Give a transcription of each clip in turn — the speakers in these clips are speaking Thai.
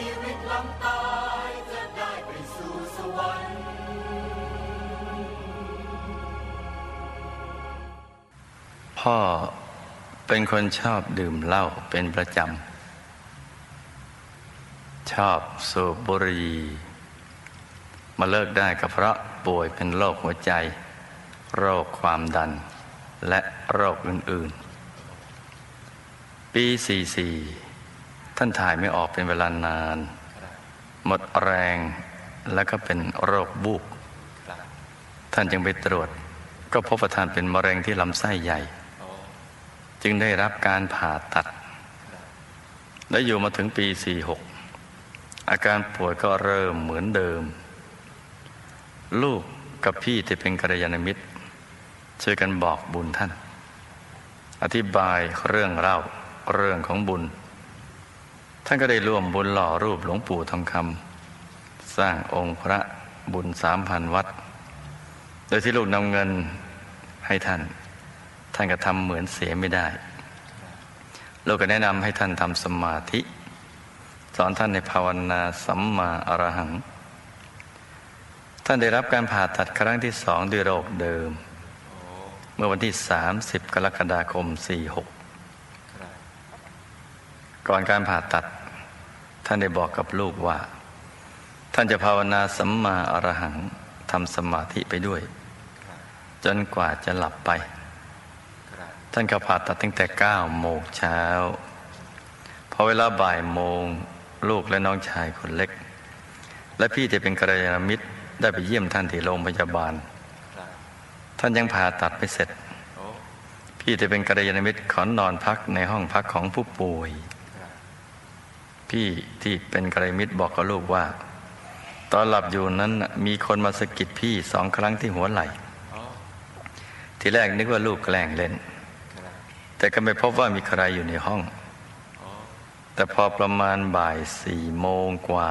ชีวิตหลังตายจะได้ไปสู่สวรรค์ พ่อเป็นคนชอบดื่มเหล้าเป็นประจำ ชอบสูบบุหรี่มาเลิกได้ก็เพราะป่วยเป็นโรคหัวใจ โรคความดัน และโรคอื่น ๆ ปี 44 ท่านถ่ายไม่ออกเป็นเวลานาน หมดแรงแล้วก็เป็นโรคบูบท่านจึงไปตรวจ ก็พบว่าท่านเป็นมะเร็งที่ลำไส้ใหญ่ จึงได้รับการผ่าตัด และอยู่มาถึงปี 46 อาการป่วยก็เริ่มเหมือนเดิม ลูกกับพี่ที่เป็นกัลยาณมิตรช่วยกันบอกบุญท่าน อธิบายเรื่องเล่าเรื่องของบุญ ท่านก็ได้ร่วมบุญหล่อรูปหลวงปู่ทองคำสร้างองค์พระบุญสามพันวัด โดยที่ลูกนำเงินให้ท่าน ท่านก็ทำเหมือนเสียไม่ได้ ลูกก็แนะนำให้ท่านทำสมาธิ สอนท่านในภาวนาสัมมาอรหัง ท่านได้รับการผ่าตัดครั้งที่สองด้วยโรคเดิม เมื่อวันที่ 30 กรกฎาคม 46 ก่อนการผ่าตัด ท่านได้บอกกับลูกว่า ท่านจะภาวนาสัมมาอรหังทำสมาธิไปด้วย จนกว่าจะหลับไป ท่านก็ผ่าตัดตั้งแต่เก้าโมงเช้าพอเวลาบ่ายโมงลูกและน้องชายคนเล็ก และพี่ที่เป็นกัลยาณมิตรได้ไปเยี่ยมท่านที่โรงพยาบาล ท่านยังผ่าตัดไม่เสร็จ พี่ที่เป็นกัลยาณมิตรขอนอนพักในห้องพักของผู้ป่วย พี่ที่เป็นกัลยมิตรบอกกับลูกว่า ตอนหลับอยู่นั้นมีคนมาสะกิดพี่สองครั้งที่หัวไหล่ทีแรกนึกว่าลูกแกล้งเล่น แต่ก็ไม่พบว่ามีใครอยู่ในห้อง แต่พอประมาณบ่ายสี่โมงกว่า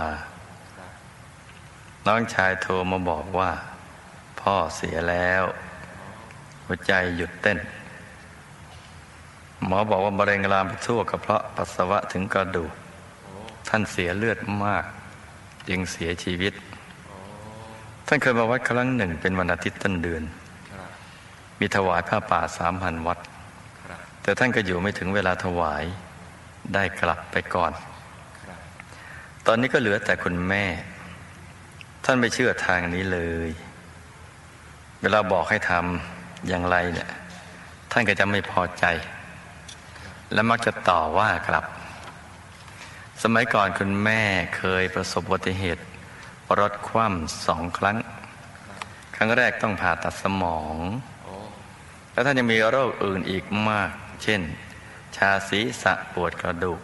น้องชายโทรมาบอกว่า พ่อเสียแล้ว หัวใจหยุดเต้น หมอบอกว่ามะเร็งลามไปทั่วกระเพาะปัสสาวะถึงกระดูก ท่านเสียเลือดมาก จึงเสียชีวิต ท่านเคยมาวัดครั้งหนึ่งเป็นวันอาทิตย์ต้นเดือน มีถวายผ้าป่าสามพันวัด แต่ท่านก็อยู่ไม่ถึงเวลาถวายได้กลับไปก่อน ตอนนี้ก็เหลือแต่คุณแม่ ท่านไม่เชื่อทางนี้เลย เวลาบอกให้ทำอย่างไรเนี่ย ท่านก็จะไม่พอใจ และมักจะต่อว่ากลับ สมัยก่อนคุณแม่เคยประสบอุบัติเหตุ รถคว่ำสองครั้ง ครั้งแรกต้องผ่าตัดสมอง แล้วท่านยังมีโรคอื่นอีกมาก เช่น ชาศีระปวดกระดูก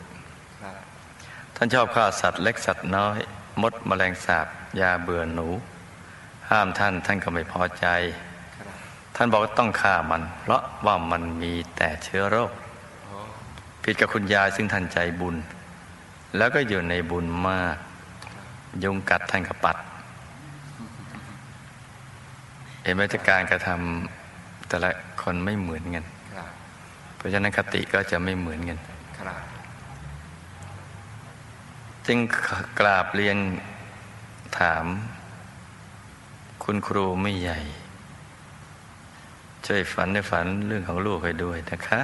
ท่านชอบฆ่าสัตว์เล็กสัตว์น้อย มดแมลงสาบ ยาเบื่อหนู ห้ามท่านท่านก็ไม่พอใจ ท่านบอกว่าต้องฆ่ามัน เพราะว่ามันมีแต่เชื้อโรค ผิดกับคุณยายซึ่งท่านใจบุญ แล้วก็อยู่ในบุญมาก ยุงกัดท่านก็ปัด เห็นไหมที่การกระทำแต่ละคนไม่เหมือนกัน เพราะฉะนั้นคติก็จะไม่เหมือนกันจึงกราบเรียนถาม คุณครูไม่ใหญ่ ช่วยฝันในฝันเรื่องของลูกให้ด้วยนะคะ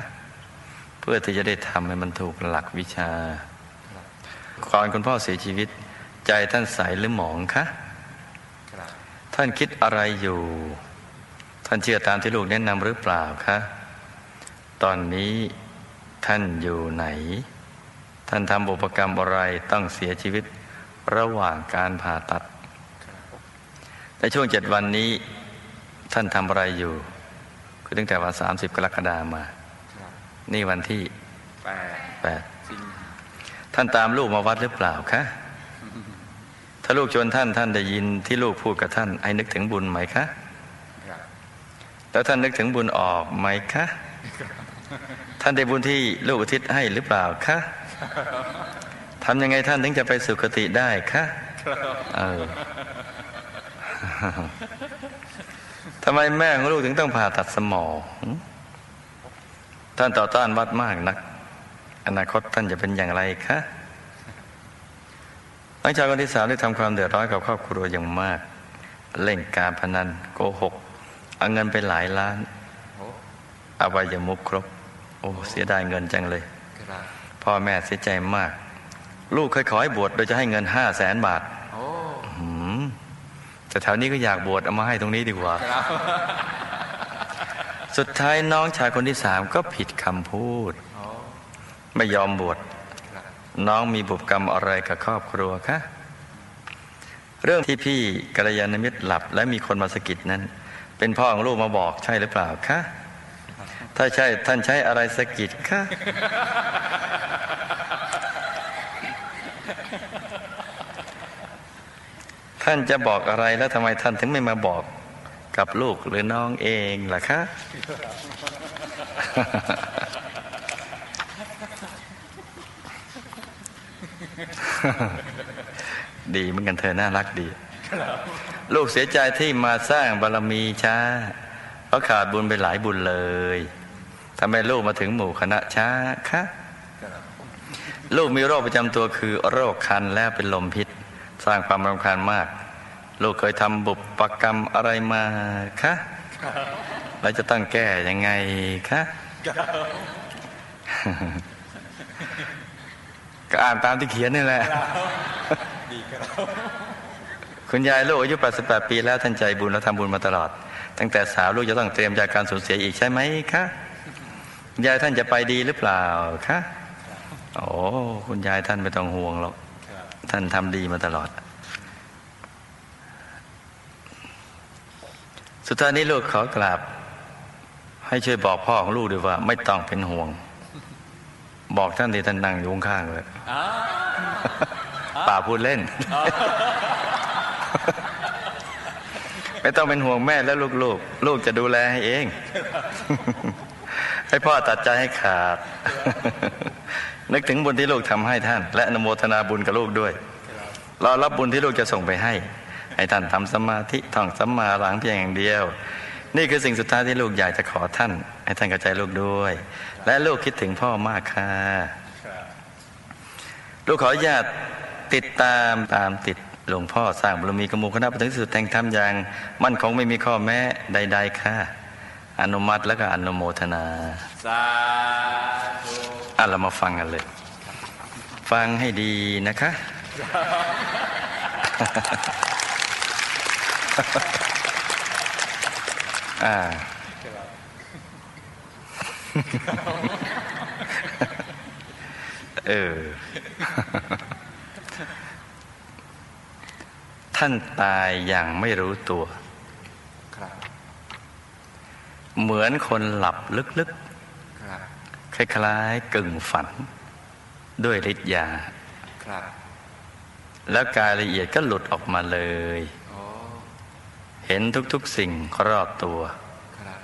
เพื่อที่จะได้ทำให้มันถูกหลักวิชา ก่อนคุณพ่อเสียชีวิต ใจท่านใสหรือหมองคะครับท่านคิดอะไรอยู่ ท่านเชื่อตามที่ลูกแนะนำหรือเปล่าคะตอนนี้ท่านอยู่ไหน ท่านทำบุปกรรมอะไรต้องเสียชีวิตระหว่างการผ่าตัดในช่วงเจ็ดวันนี้ท่านทำอะไรอยู่ คือตั้งแต่วันสามสิบกรกฎามาครับนี่วันที่แปดแปดสิง ท่านตามลูกมาวัดหรือเปล่าคะถ้าลูกชวนท่านท่านได้ยินที่ลูกพูดกับท่านให้นึกถึงบุญไหมคะแล้วท่านนึกถึงบุญออกไหมคะ ท่านได้บุญที่ลูกอุทิศให้หรือเปล่าคะทำยังไงท่านถึงจะไปสุคติได้คะเออทำไมแม่ของลูกถึงต้องผ่าตัดสมอง ท่านต่อต้านวัดมากนัก อนาคตท่านจะเป็นอย่างไรคะน้องชายคนที่สามได้ทำความเดือดร้อนกับครอบครัวอย่างมาก เล่นการพนันโกหก เอาเงินไปหลายล้านโอ้อบายมุกครบ โอ้เสียดายเงินจังเลยครับพ่อแม่เสียใจมาก ลูกเคยขอให้บวชโดยจะให้เงินห้าแสนบาทโอ้หืมแต่แถวนี้ก็อยากบวชเอามาให้ตรงนี้ดีกว่าครับสุดท้ายน้องชายคนที่สามก็ผิดคำพูดโอ้ ไม่ยอมบวชน้องมีบุพกรรมอะไรกับครอบครัวคะเรื่องที่พี่กัลยาณมิตรหลับ และมีคนมาสะกิดนั้น เป็นพ่อของลูกมาบอกใช่หรือเปล่าคะถ้าใช่ท่านใช้อะไรสะกิดคะท่านจะบอกอะไรแล้วทำไมท่านถึงไม่มาบอกกับลูกหรือน้องเองล่ะคะ ดีเหมือนกันเธอน่ารักดี ลูกเสียใจที่มาสร้างบารมีช้าเพราะขาดบุญไปหลายบุญเลยทำไมลูกมาถึงหมู่คณะช้าคะครับลูกมีโรคประจำตัวคือโรคคันและเป็นลมพิษ สร้างความรำคาญมาก ลูกเคยทำบุปกรรมอะไรมาคะแล้วจะต้องแก้ยังไงคะ ก็อ่านตามที่เขียนนี่แหละดีครับคุณยายลูกอายุ 88 ปีแล้วท่านใจบุญและทำบุญมาตลอด ตั้งแต่สาวลูกจะต้องเตรียมจากการสูญเสียอีกใช่ไหมคะคุณยายท่านจะไปดีหรือเปล่าคะโอ้คุณยายท่านไม่ต้องห่วงหรอกท่านทำดีมาตลอด สุดท้ายนี้ลูกขอกราบให้ช่วยบอกพ่อของลูกด้วยว่า ไม่ต้องเป็นห่วง บอกท่านที่ท่านนั่งอยู่ข้างๆเลยอ้าวป่าพูดเล่น ไม่ต้องเป็นห่วงแม่และลูกๆ ลูกจะดูแลให้เอง ให้พ่อตัดใจให้ขาด นึกถึงบุญที่ลูกทำให้ท่าน และอนุโมทนาบุญกับลูกด้วยรอรับบุญที่ลูกจะส่งไปให้ ให้ท่านทำสมาธิท่องสัมมาหลังเพียงอย่างเดียว นี่คือสิ่งสุดท้ายที่ลูกอยากจะขอท่าน ให้ท่านเข้าใจลูกด้วย และลูกคิดถึงพ่อมากค่ะลูกขออนุญาตติดตามตามติดหลวงพ่อสร้างบารมีกมูคณะปฏิสุทธิ์แห่งธรรมอย่าง มั่นคงไม่มีข้อแม้ใด ๆ ค่ะ อนุมัติแล้วก็อนุโมทนาสาธุอะเรามาฟังกันเลย ฟังให้ดีนะคะ อ่าครับเออ ท่านตายอย่างไม่รู้ตัวครับเหมือนคนหลับลึกครับๆคล้ายๆกึ่งฝัน ด้วยฤทธิ์ยาครับแล้วกายละเอียดก็หลุดออกมาเลยโอ้เห็นทุกๆสิ่งรอบตัวครับ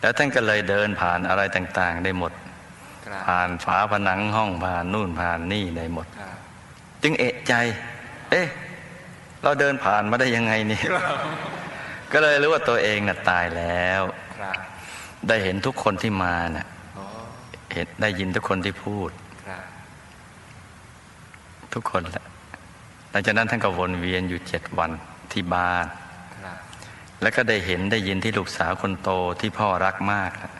แล้วท่านก็เลยเดินผ่านอะไรต่างๆ ได้หมดครับผ่านฝาผนังห้องผ่านนู่นผ่านนี่ได้หมดครับจึงเอะใจ เอ๊ะ เราเดินผ่านมาได้ยังไงเนี่ยก็เลยรู้ว่าตัวเองน่ะตายแล้วครับได้เห็นทุกคนที่มาน่ะโอ้เห็นได้ยินทุกคนที่พูดครับทุกคนแหละหลังจากนั้นท่านก็วนเวียนอยู่เจ็ดวันที่บ้านครับ แล้วก็ได้เห็นได้ยินที่ลูกสาวคนโตที่พ่อรักมากน่ะ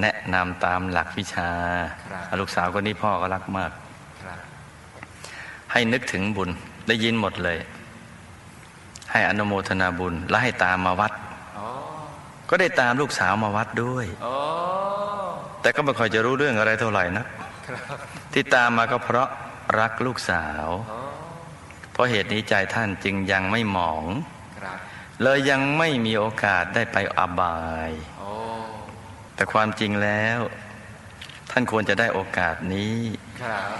แนะนำตามหลักวิชา ลูกสาวคนนี้พ่อก็รักมากครับให้นึกถึงบุญได้ยินหมดเลย ให้อนุโมทนาบุญ และให้ตามมาวัดโอ้ก็ได้ตามลูกสาวมาวัดด้วยโอ้แต่ก็ไม่ค่อยจะรู้เรื่องอะไรเท่าไหร่นะครับที่ตามมาก็เพราะรักลูกสาวโอ้เพราะเหตุนี้ใจท่านจึงยังไม่หมองครับ เลยยังไม่มีโอกาสได้ไปอบายโอ้แต่ความจริงแล้ว ท่านควรจะได้โอกาสนี้ครับ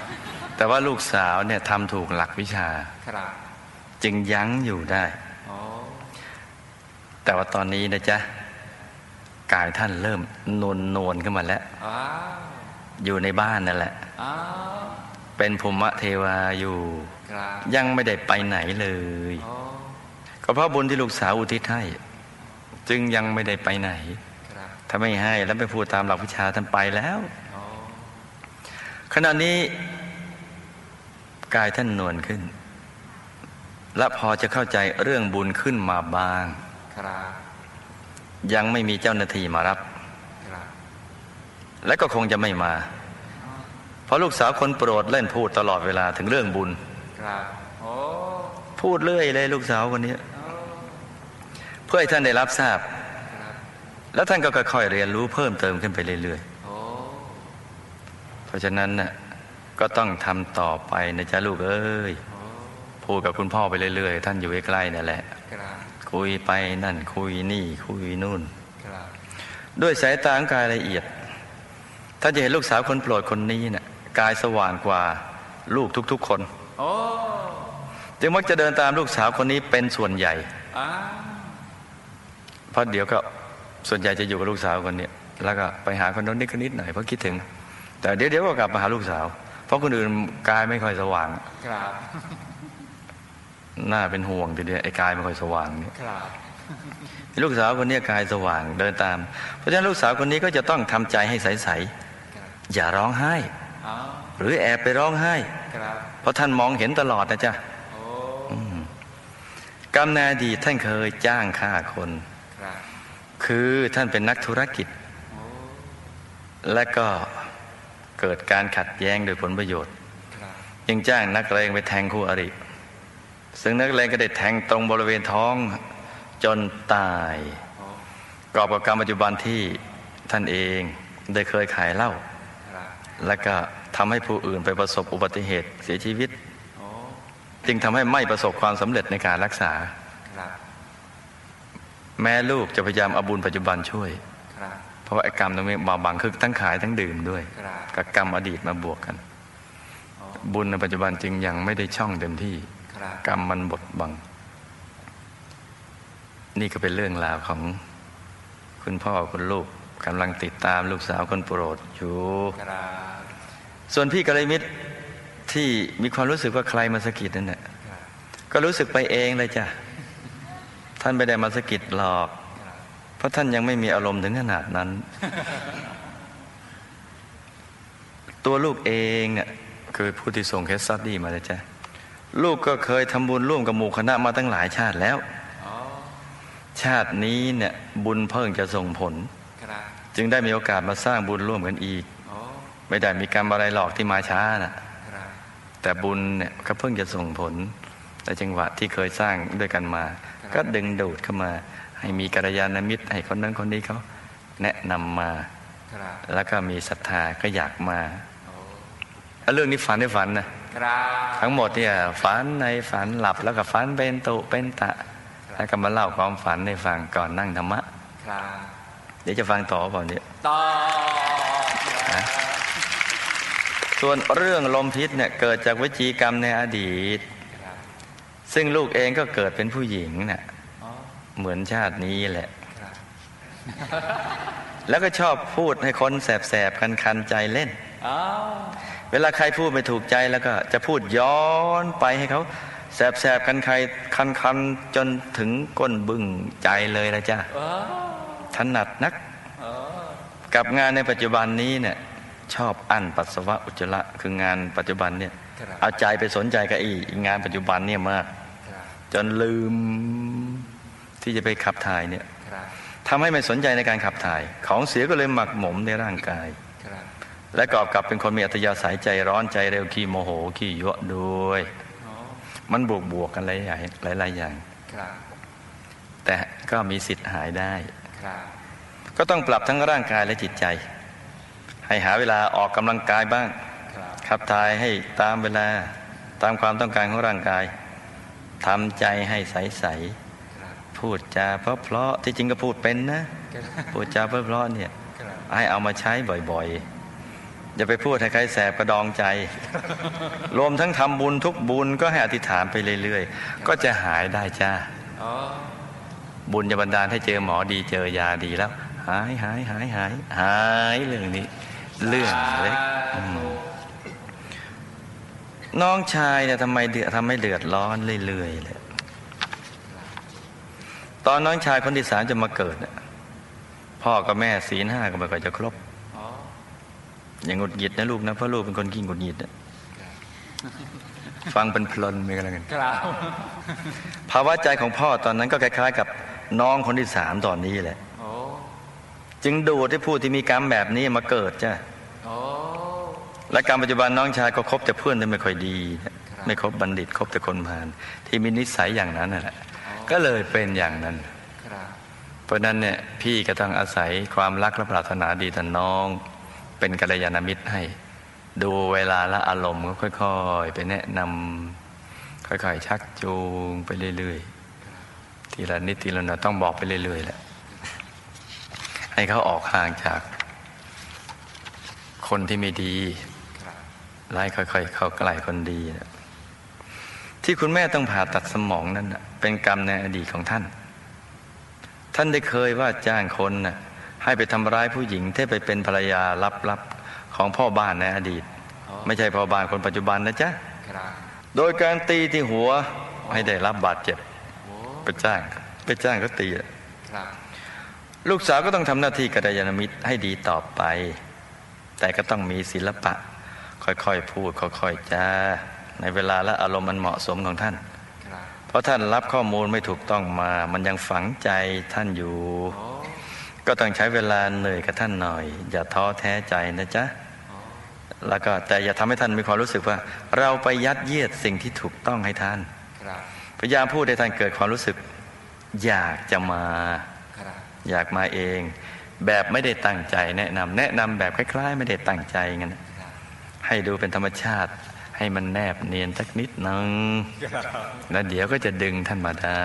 แต่ว่าลูกสาวเนี่ยทำถูกหลักวิชาครับจึงยั้งอยู่ได้โอ้แต่ว่าตอนนี้นะจ๊ะกายท่านเริ่มนวลนวลๆขึ้นมาแล้วอ้าวอยู่ในบ้านนั่นแหละอ้าวเป็นภูมิเทวาอยู่ครับยังไม่ได้ไปไหนเลยโอ้ ก็เพราะบุญที่ลูกสาวอุทิศให้จึงยังไม่ได้ไปไหนครับถ้าไม่ให้แล้วไปพูดตามหลักวิชาท่านไปแล้วโอ้ขณะนี้กายท่านนวลขึ้น และพอจะเข้าใจเรื่องบุญขึ้นมาบ้างครับยังไม่มีเจ้าหน้าที่มารับครับ และก็คงจะไม่มา เพราะลูกสาวคนโปรดเล่นพูดตลอดเวลาถึงเรื่องบุญครับโอ้พูดเรื่อยเลยลูกสาวคนนี้ เพื่อให้ท่านได้รับทราบครับแล้วท่านก็ค่อยๆเรียนรู้เพิ่มเติมขึ้นไปเรื่อยโอ้ๆเพราะฉะนั้นน่ะก็ต้องทำต่อไปนะจ๊ะลูกเอ้ยโอ้พูดกับคุณพ่อไปเรื่อยๆ ท่านอยู่ใกล้ๆนั่นแหละครับคุยไปนั่นคุยนี่คุยนู่นครับด้วยสายตาของกายละเอียด ถ้านจะเห็นลูกสาวคนโปรดคนนี้น่ะกายสว่างกว่าลูกทุกๆคนโอ้จึงมักจะเดินตามลูกสาวคนนี้เป็นส่วนใหญ่อ้าเพ ราะเดี๋ยวก็ส่วนใหญ่จะอยู่กับลูกสาวคนเนี้ยแล้วก็ไปหาคนโน้นนิดคนนิดหน่อยเพราะคิดถึง แต่เดี๋ยวเดี๋ยวก็กลับมาหาลูกสาว เพราะคนอื่นกายไม่ค่อยสว่างครับน่าเป็นห่วงทีเดียวไอ้กายไม่ค่อยสว่างเนี่ยครับลูกสาวคนเนี้ยกายสว่างเดินตาม เพราะฉะนั้นลูกสาวคนนี้ก็จะต้องทำใจให้ใสครับๆอย่าร้องไห้อ้าหรือแอบไปร้องไห้ครับเพราะท่านมองเห็นตลอดนะจ๊ะโอ้กรรมในอดีตท่านเคยจ้างฆ่าคน คือท่านเป็นนักธุรกิจ และก็เกิดการขัดแย้งโดยผลประโยชน์ครับยังจ้างนักเลงไปแทงคู่อริ ซึ่งนักเลงก็ได้แทงตรงบริเวณท้องจนตายกรอบกับกรรมปัจจุบันที่ท่านเองได้เคยขายเหล้าและก็ทำให้ผู้อื่นไปประสบอุบัติเหตุเสียชีวิต จึงทำให้ไม่ประสบความสำเร็จในการรักษา แม้ลูกจะพยายามเอาบุญปัจจุบันช่วยครับเพราะว่าไอ้กรรมตรงนี้มาบังคือทั้งขายทั้งดื่มด้วยครับกับกรรมอดีตมาบวกกันโอ้บุญในปัจจุบันจึงยังไม่ได้ช่องเต็มที่ครับกรรมมันบดบัง นี่ก็เป็นเรื่องราวของคุณพ่อคุณลูกกำลังติดตามลูกสาวคนโปรดอยู่ครับส่วนพี่กัลยาณมิตรที่มีความรู้สึกว่าใครมาสะกิดนั่นแหละครับก็รู้สึกไปเองเลยจ้ะ ท่านไม่ได้มาสะกิดหรอกครับเพราะท่านยังไม่มีอารมณ์ถึงขนาดนั้น ตัวลูกเองเนี่ยคือผู้ที่ส่ง case study มาเลยจ้ะลูกก็เคยทำบุญร่วมกับหมู่คณะมาตั้งหลายชาติแล้วโอ้ชาตินี้เนี่ยบุญเพิ่งจะส่งผลครับจึงได้มีโอกาสมาสร้างบุญร่วมกันอีกโอ้ไม่ได้มีกรรมอะไรหรอกที่มาช้าน่ะครับแต่บุญเนี่ยก็เพิ่งจะส่งผลในจังหวะที่เคยสร้างด้วยกันมาครับ ก็ดึงดูดเข้ามา ให้มีกัลยาณมิตร ให้คนนั้นคนนี้เขาแนะนำมาครับแล้วก็มีศรัทธาก็อยากมาโอ้แล้วเรื่องนี้ฝันได้ฝันนะครับทั้งหมดเนี่ยฝันในฝันหลับแล้วก็ฝันเป็นตุเป็นตะ แล้วก็มาเล่าความฝันให้ฟังก่อนนั่งธรรมะครับเดี๋ยวจะฟังต่อเปล่าเนี่ยต่อนะส่วนเรื่องลมพิษเนี่ยเกิดจากวิจีกรรมในอดีตครับ ซึ่งลูกเองก็เกิดเป็นผู้หญิงเนี่ยโอ้เหมือนชาตินี้แหละครับแล้วก็ชอบพูดให้คนแสบๆ คันๆ ใจเล่นอ้าวเวลาใครพูดไม่ถูกใจแล้วก็ จะพูดย้อนไปให้เขาแสบๆกันใครคันๆ จนถึงก้นบึ้งใจเลยละจ้ะเออถนัดนักเออกับงานในปัจจุบันนี้เนี่ยชอบอั้นปัสสาวะอุจจาระคืองานปัจจุบันเนี่ยครับ เอาใจไปสนใจกับอีงานปัจจุบันเนี่ยมากครับจนลืมที่จะไปขับถ่ายเนี่ยครับทำให้ไม่สนใจในการขับถ่าย ของเสียก็เลยหมักหมมในร่างกายครับและกอบกับเป็นคนมีอัตยาสายใจร้อนใจเร็วขี้โมโหขี้ยั่วด้วยโอ้มันบวกบวกๆกันหลายอย่างหลายหลายๆอย่างครับแต่ก็มีสิทธิ์หายได้ครับก็ต้องปรับทั้งร่างกายและจิตใจ ให้หาเวลาออกกำลังกายบ้างครับ ขับถ่ายให้ตามเวลาตามความต้องการของร่างกายทำใจให้ใสครับๆพูดจาเพราะๆที่จริงก็พูดเป็นนะครับพูดจาเพราะๆเนี่ยครับให้เอามาใช้บ่อยๆ อย่าไปพูดให้ใครแสบกระดองใจ รวมทั้งทำบุญทุกบุญก็ให้อธิษฐานไปเรื่อยๆ ก็จะหายได้จ้าโอ้บุญจะบันดาลให้เจอหมอดีเจอยาดีแล้ว หายหายหายหายหายเรื่องนี้ เรื่องเล็กอืม น้องชายเนี่ยทำไมเดือดทำให้เดือดร้อนเรื่อยๆเลยตอนน้องชายคนที่สามจะมาเกิดน่ะพ่อกับแม่ศีลห้าก็ไม่ค่อยจะครบโอ้อย่างหงุดหงิดนะลูกนะเพราะลูกเป็นคนขี้หงุดหงิดนะฟังเป็นเพลินไปกันแล้วกันครับภาวะใจของพ่อตอนนั้นก็คล้ายๆ กับน้องคนที่สามตอนนี้แหละโอ้จึงดูดให้ผู้ที่มีกรรมแบบนี้มาเกิดจ้ะโอ้ และการปัจจุบันน้องชายก็คบแต่เพื่อนที่ไม่ค่อยดีนะไม่คบบัณฑิตคบแต่คนพาลที่มีนิสัยอย่างนั้นนั่นแหละก็เลยเป็นอย่างนั้นครับเพราะฉะนั้นเนี่ยพี่ก็ต้องอาศัยความรักและปรารถนาดีต่อน้อง เป็นกัลยาณมิตรให้ ดูเวลาและอารมณ์ก็ค่อยๆ ไปแนะนำค่อยๆ ชักจูงไปเรื่อยๆ ทีละนิดทีละหน่อยต้องบอกไปเรื่อยๆแหละให้เขาออกห่างจากคนที่ไม่ดีค รับไล่ค่อยๆ เข้าใกล้คนดี ที่คุณแม่ต้องผ่าตัดสมองนั้นเป็นกรรมในอดีตของท่าน ท่านได้เคยว่าจ้างคนน่ะให้ไปทำร้ายผู้หญิงที่ไปเป็นภรรยาลับๆของพ่อบ้านในอดีต ไม่ใช่พ่อบ้านคนปัจจุบันนะจ๊ะโดยการตีที่หัวให้ได้รับบาดเจ็บไปจ้างไปจ้างเขาตีลูกสาวก็ต้องทำหน้าที่กัลยาณมิตรให้ดีต่อไป แต่ก็ต้องมีศิลปะ ค่อยๆพูดค่อยๆจาในเวลาและอารมณ์มันเหมาะสมของท่านครับเพราะท่านรับข้อมูลไม่ถูกต้องมา มันยังฝังใจท่านอยู่โอ้ก็ต้องใช้เวลาเหนื่อยกับท่านหน่อย อย่าท้อแท้ใจนะจ๊ะแล้วก็แต่อย่าทำให้ท่านมีความรู้สึกว่า เราไปยัดเยียดสิ่งที่ถูกต้องให้ท่านครับพยายามพูดให้ท่านเกิดความรู้สึก อยากจะมาครับอยากมาเอง แบบไม่ได้ตั้งใจแนะนำแนะนำแบบคล้าย ๆ ไม่ได้ตั้งใจงั้นน่ะครับ ให้ดูเป็นธรรมชาติ ให้มันแนบเนียนสักนิดนึง แล้วเดี๋ยวก็จะดึงท่านมาได้